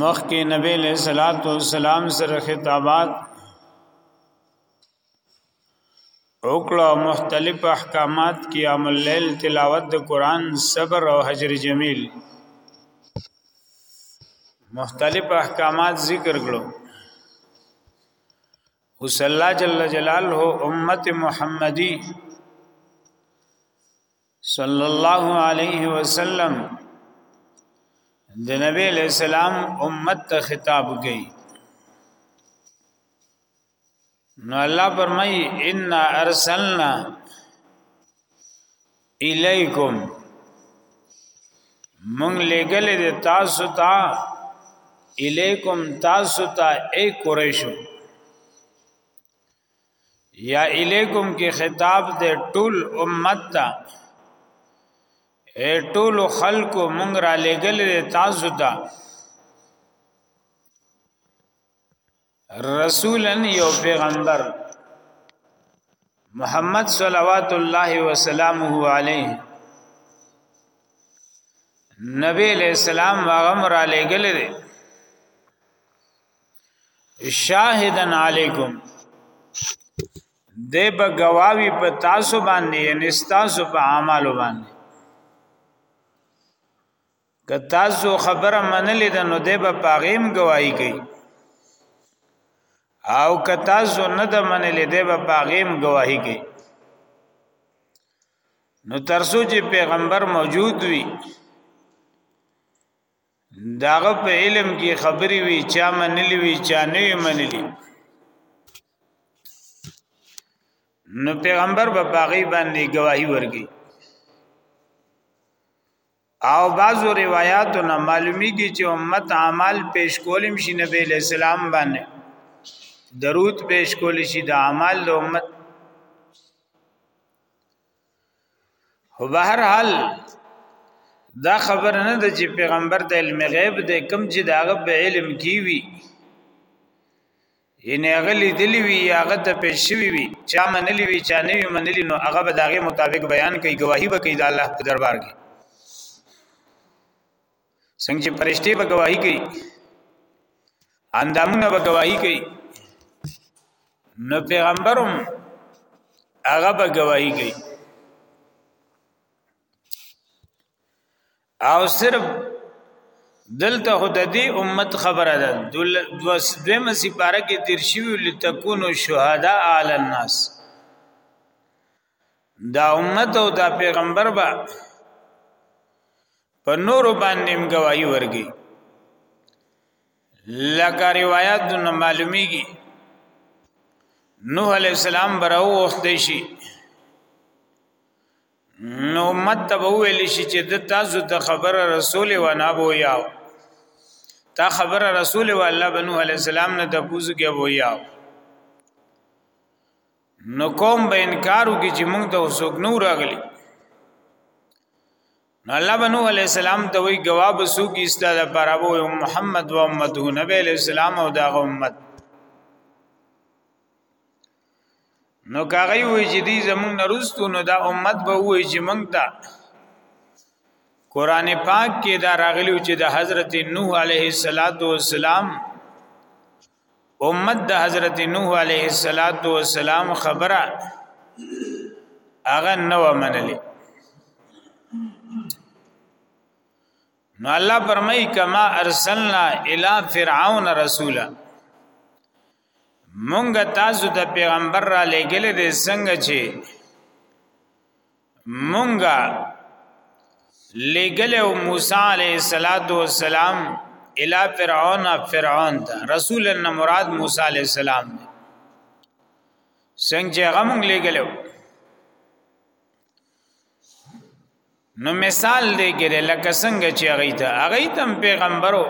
مخکې نبی له صلوات و سلام سره خطابات وکړه مختلف احکامات کې عمل لیل تلاوت د قران صبر او حجر جمیل مختلف احکامات ذکر کړو اوس الله جل جلاله امت محمدی صلی الله علیه وسلم د نبی علیہ السلام امت ته خطاب گئی نو الله فرمای ان ارسلنا الیکم مونږ لګل د تاسو ته الیکم تاسو ته ای قریشو یا الیکم کې خطاب دې ټول امت ته اے ټول خلق مونږ را لګل تاسو ته رسولن یو پیغمبر محمد صلوات الله وسلامه علیه نبی علیہ السلام واغم را لګل دي شاهدن علیکم دی به گواوی په تاسو باندې یعنی تاسو په اعمالو باندې که تاسو خبره منلې ده نو دی به پاغیم گواہی کوي او که تاسو نه ده منلې دی به پاغیم گواہی کوي نو ترسو چې پیغمبر موجود وي داغه په علم کې خبري وی چا منلی وی چا نه منلی نو پیغمبر په باغی باندې گواہی ورګي او بعضو روایتو نه معلومی کی چې امت اعمال پیش کولم شي نبی اسلام باندې درود پیش کول شي د اعمال د امت خو بهر حال دا خبر نه ده چې پیغمبر ته علم غیب ده کم چې داغه په علم کې وي یعنی هغه لیدلی وي هغه ته پیش شوی وي چا منلی وي چا نه وي منلی نو هغه به داغه مطابق بیان کوي گواهی به کوي د الله په دربار کې څنګه چې پرشته به گواہی کوي اندامونه به گواہی کوي نو پیغمبرم هغه به گواہی کوي او صرف دلته خود دې امت خبره ده دوس دویمه سپاره کې تیر شوی لتكونو شهدا علی الناس دا امت او دا پیغمبر با په نور باندې گواہی ورګي لکه روایت د معلومیږي نوح علی السلام براو وخت شي نو امت ته ویل شي چې د تاسو ته خبره رسول و نه بو یاو تا خبره رسول و الله بنو علی السلام نه د پوزګه بو یاو نو کوم به انکار وکړي چې موږ ته وسوک نو راغلي نو الله بنو علی السلام ته وی جواب سو کی استاد پرابو محمد و امته نبی علیہ السلام او دا امت نو کاغی وی چې دی زمون نرستو نو دا امت به وی چې مونږ ته قران پاک کې دا راغلی چې د حضرت نوح علیه السلام امت د حضرت نوح علیه السلام خبره هغه نو منلې نو الله فرمای کما ارسلنا الی فرعون رسولا مونږ تاسو ته پیغمبر را لېګل دې څنګه چې مونږه لګل او موسی علیه الصلاۃ والسلام الی فرعون فرعون ته رسول الله مراد موسی علیه السلام دی څنګه هغه مونږ لګل نو مثال دی ګره لکه څنګه چې هغه ته هغه تم پیغمبرو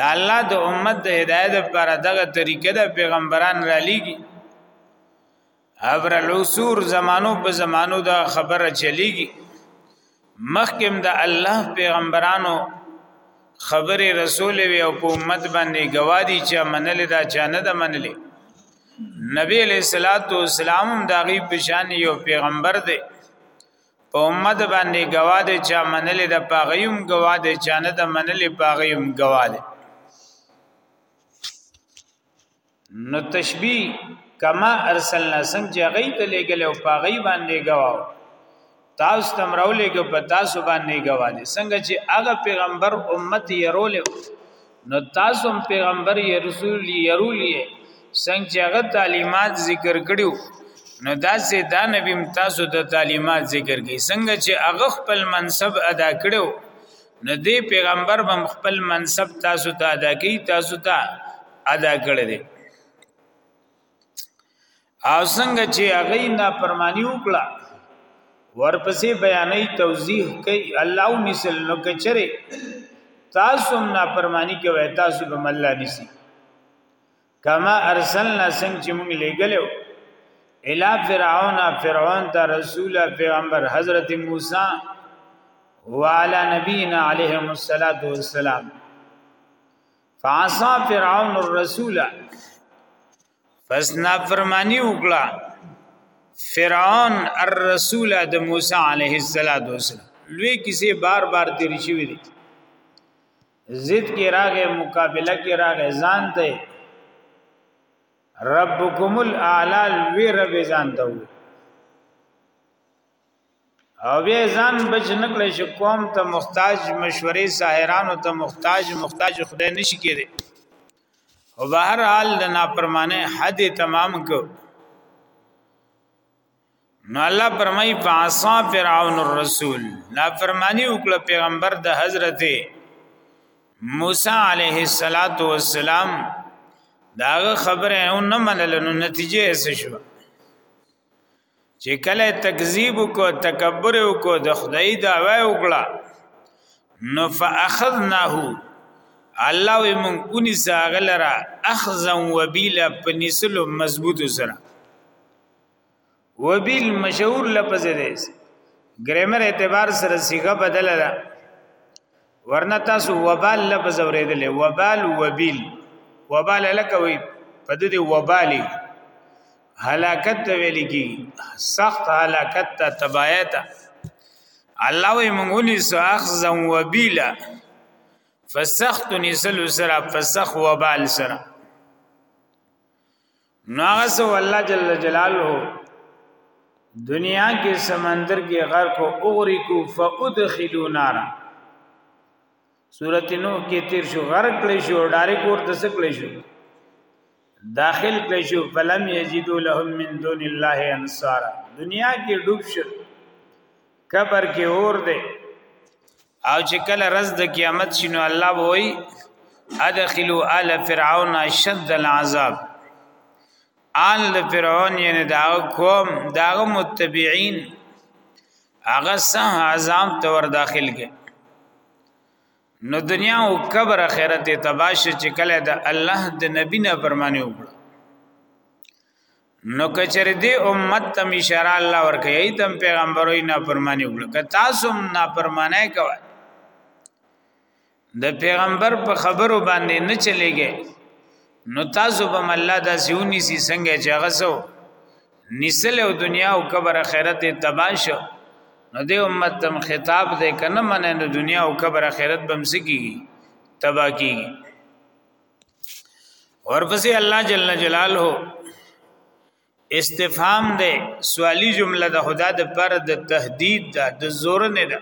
دا الله د امت د هدایت لپاره دغه طریقه د پیغمبران را لېږي عبر العصور زمانو په زمانو دا خبره چلیږي مخکم د الله پیغمبرانو خبره رسول وی او په امت باندې گواهی چې منل دا چا نه د منلې نبی علیہ الصلات والسلام داغي پشان یو پیغمبر دی په امت باندې گواهی چې منل د پاغیوم گواهی چې نه د منلې پاغیوم گواهی نو تشبیه کما ارسلنا سم چې غي ته لګل او پاغي باندې گواو تاسو تم راولې کو په تاسو باندې گواله څنګه چې هغه پیغمبر امت یې رول نو تاسو هم پیغمبر یې رسول یې رول یې څنګه چې هغه تعلیمات ذکر کړیو نو دا سه دا نبی تاسو د تعلیمات ذکر کړي څنګه چې هغه خپل منصب ادا کړو نو دی پیغمبر بم خپل منصب تاسو ته ادا کی تاسو ته ادا کړی دی او څنګه چې هغه نه پرمانی وکړه ورپسې بیانې توضیح کوي الله مثل نو کچره تاسو نه پرمانی کوي تاسو به الله نسی کما ارسلنا څنګه چې موږ لګلو الا فرعون فرعون ته رسول پیغمبر حضرت موسی وعلى نبينا عليهم الصلاه والسلام فعصى فرعون الرسول فسنا فرمانی وکړه فرعون الرسول د موسی عليه السلام لوی کیسه بار بار تیر شوی دی ضد کې راغې مقابله کې راغې ځان ته ربکم الاعلى وی رب ځان ته او بیا ځان بچ نکړې چې قوم ته محتاج مشورې ساحرانو ته محتاج محتاج خدای نشي کېږي او بهر حال د نافرمانه حد تمام کو نو الله پرمای فاسا فرعون الرسول لا فرمانی وکړه پیغمبر د حضرت موسی علیه الصلاۃ والسلام داغه خبره او نه منل نو نتیجه یې څه شو چې کله تکذیب کو تکبر کو د خدای دعوا وکړه نو فاخذناه الله وي مونږ اونې ساغلره اخذا وبیلا پنسلو مضبوط سره وبیل مشهور لفظ دی ګرامر اعتبار سره صيغه بدله ده ورنه تاسو وبال لفظ اوریدل وبال وبیل وبال لکوي په دې وبالي هلاکت ته ویل کی سخت هلاکت ته تباہی ته الله وی مونږونی ساخذا وبیلا فسخت نسل سرا فسخ وبال سرا نو هغه سو الله جل جلاله دنیا کې سمندر کې غرق او اغرقو فادخلوا نارا سورۃ نو کې تیر شو غرق کړي شو ډاري کور د سکړي شو داخل کړي شو فلم یجدو لهم من دون الله انصار دنیا کې ډوب شو قبر کې اور دی او چې کله رز د قیامت شنو الله وای ادخلوا آل فرعون شد العذاب آل فرعون یعنی دا قوم دا متبعین هغه سه عذاب ته ور داخل کې نو دنیا او قبر اخرت تباش چې کله د الله د نبی نه پرمانه وکړه نو کچر دی امت تم اشاره الله ورکه ای تم پیغمبروی نه پرمانی وکړه که تاسو نه پرمانه کوي د پیغمبر په خبرو باندې نه چلےږي نو تاسو به الله د سیونی سی څنګه چغسو نسل او دنیا او قبر اخرت تباش نو د امت تم خطاب دې کنه منه نو دنیا او قبر اخرت بم سکیږي تبا کیږي ورپسې الله جل جلاله استفهام ده سوالی جمله ده خدا د پر د تهدید ده د زور نه ده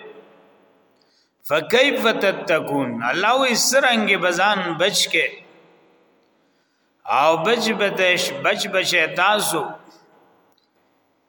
فکیف تتقون الله وی سرنګ بزان بچ کې او بچ بتش بچ بچ تاسو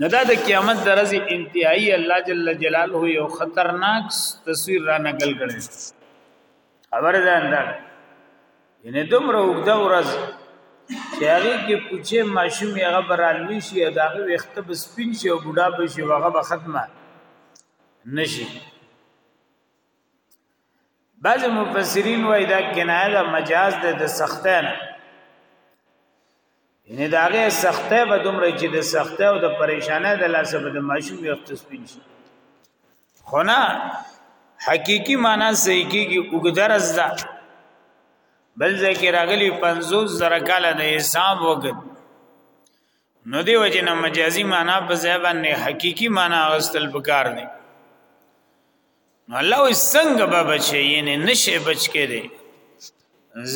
نه دا د قیامت درځي انتهایی الله جل جلاله یو خطرناک تصویر را نقل کړي خبر ده اندر ینه دومره وګدا ورځ چې هغه کې پوچې ماشوم یې هغه برالوي شي او داغه وخت به سپین شي او بوډا به شي هغه به ختمه نشي بعض مفسرین وای دا کنایه د مجاز د د سخته نه ان داغه سخته به دومره چې د سخته او د پریشانه د لاسه به د ماشوم یو تسبین شي خو نه حقيقي معنا صحیح کیږي وګدرز ده بل ځکه راغلی 50 زره کال د حساب وګد نو دی وجنه مجازي معنا په ځای باندې حقيقي معنا غستل پکار دي الله وي څنګه به بچي نه نشه بچ کې دي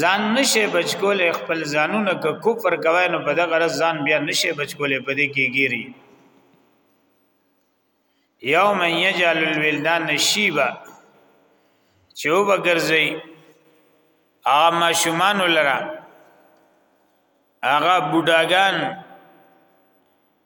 ځان نشه بچ کول خپل ځانونه ک کفر کوي نو په دغه رز ځان بیا نشه بچ کول په دې کې ګيري یوم یجعل الولدان شیبا چوب ګرځي هغه ماشومان لرا هغه بوډاګان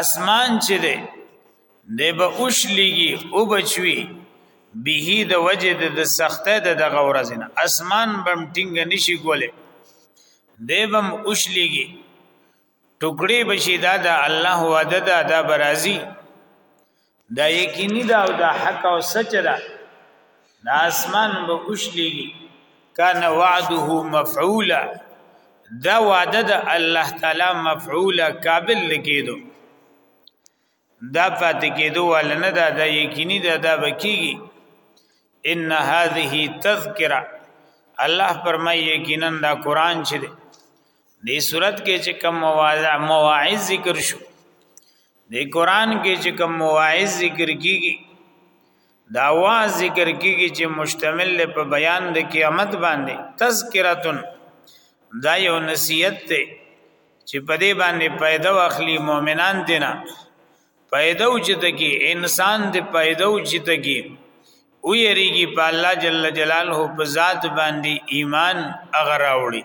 اسمان چې دی د به اوش لګي او بچوي به د وجه د سخته د دغه ورځ نه اسمان بم ټینګ نشي کوله د بم اوش لګي ټوکړي بشي دا د الله وعده ده دا برازي دا یقیني دا او دا حق او سچ ده دا اسمان به اوشلیږي کان وعده مفعولا دا وعده د الله تعالی مفعولا قابل لګیدو دا پاتې کېدو ول نه دا د یقیني دا دا بکیږي ان هذه تذکرہ الله فرمایي یقینا دا قران چې دی دې صورت کې چې کم مواعظ ذکر شو د قران کې چې کوم مواعظ ذکر کیږي دا وا ذکر کیږي چې مشتمل له په بیان د قیامت باندې تذکرتن دا یو نصیحت ته چې په دې باندې پیدا واخلي مؤمنان دینا پیدا وجد کی انسان دې پیدا وجد کی او یریږي په الله جل جلاله په ذات باندې ایمان اغراوړي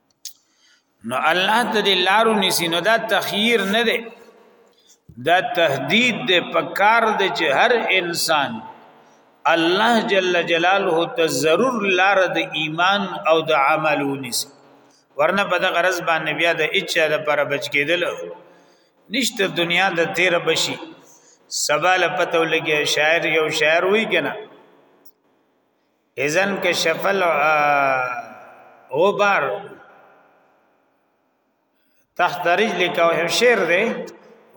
نو الله ته د لارو نسی نو دا تخییر نه دی دا تهدید دی پکار دی چې هر انسان الله جل جلاله ته ضرور لار د ایمان او د عمل ونیسي ورنه په د غرض باندې بیا د اچا د پر بچ کېدل نشته دنیا د تیر بشي سبا له پته ولګي شاعر یو شاعر وی کنه اذن کې شفل او بار تحت رجلک او هم شعر دی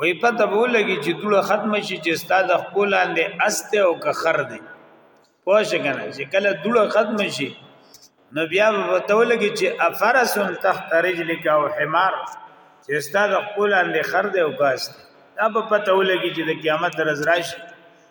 وی پته به لګي چې دوړه ختم شي چې استاد خپل اندې است او کخر دی پوه شئ کنه چې کله دوړه ختم شي نو بیا به پته لګي چې افرس تحت رجلک او حمار چې استاد خپل اندې خر دی او کاست دا به پته لګي چې د قیامت ورځ راشي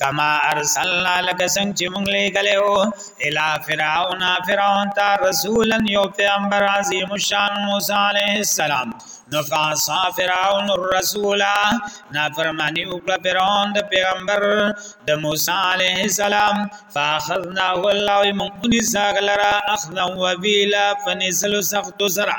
کما ارسلنا لک سنگ چې مونږ لګلې او الا فرعون فرعون تا رسولن یو پیغمبر عظیم شان موسی علیه السلام نو فاسا فرعون الرسول نا فرمانی وکړه فرعون د پیغمبر د موسی علیه السلام فاخذنا والله مونږ نساغ لرا اخذا وبیلا فنسل سخت سرا